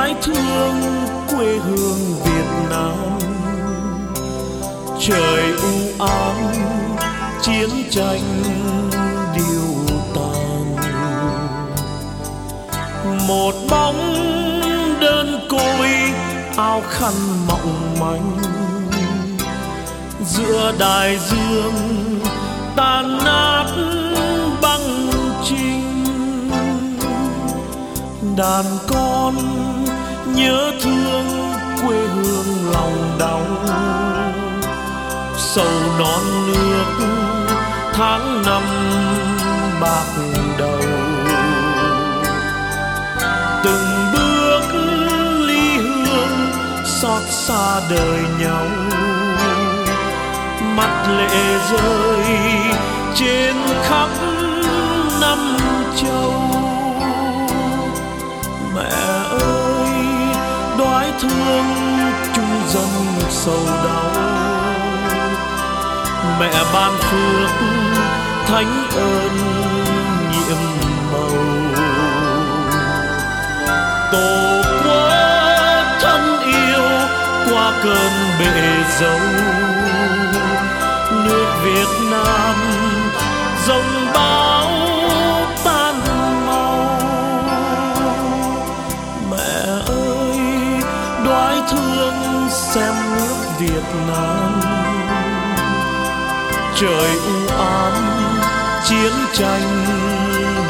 mãi thương quê hương Việt Nam. Trời u ám, chiến tranh điều tàn. Một bóng đơn côi áo khăn mỏng manh giữa đại dương tan nát băng chinh đàn con nhớ thương quê hương lòng đau. Sầu non nước tháng năm bạc đầu. Từng bước ly hương xót xa đời nhau. Mắt lệ rơi trên khắp năm châu. Mẹ ơi thương chung dân sầu đau. Mẹ ban phước thánh ơn nhiệm màu. Tổ quốc thân yêu qua cơn bể dâu nước Việt Nam dòng bao xem nước Việt Nam. Trời u ám, chiến tranh,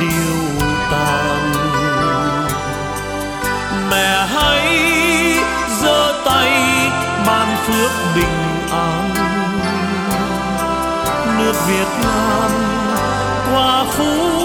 điều tàn. Mẹ hãy giơ tay, ban phước bình an. Nước Việt Nam qua phút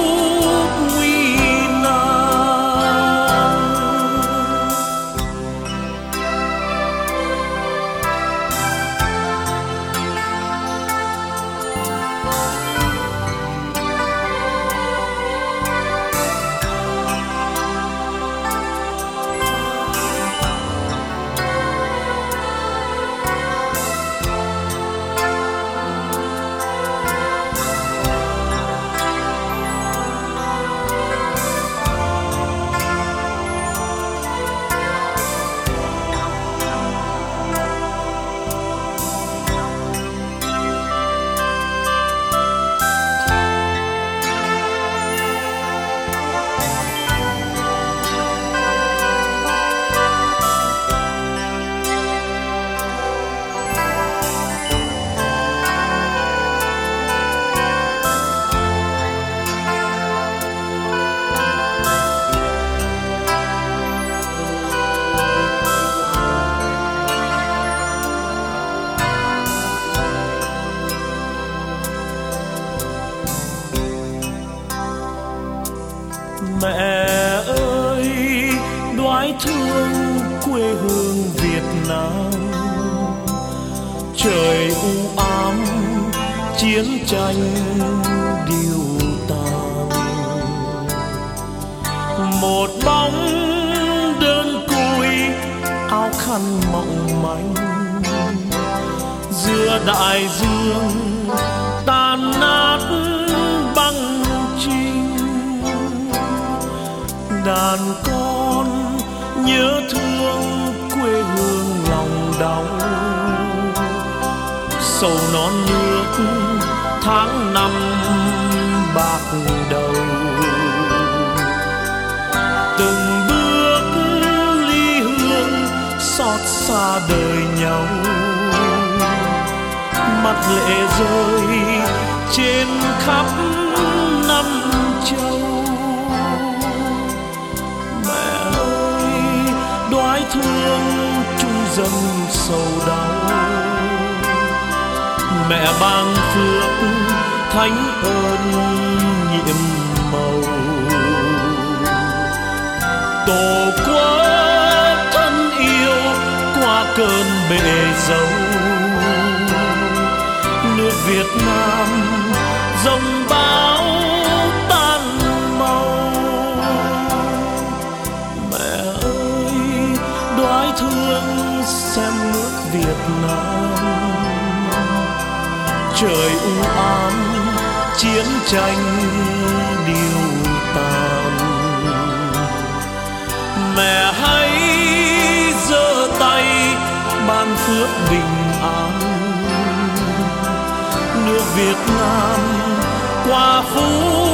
thương quê hương Việt Nam. Trời u ám, chiến tranh điều tàn. Một bóng đơn côi, áo khăn mỏng manh. Giữa đại dương tan nát băng chinh đàn con nhớ thương quê hương lòng đau. Sầu non nước tháng năm bạc đầu. Từng bước ly hương xót xa đời nhau. Mắt lệ rơi trên khắp năm châu. Thương chung dâng sầu đau mẹ ban phước thánh ơn nhiệm màu tổ quốc thân yêu qua cơn bể dâu nước Việt Nam dòng Việt Nam. Trời u ám chiến tranh điều tàn. Mẹ hãy giơ tay ban phước bình an. Nước Việt Nam qua phú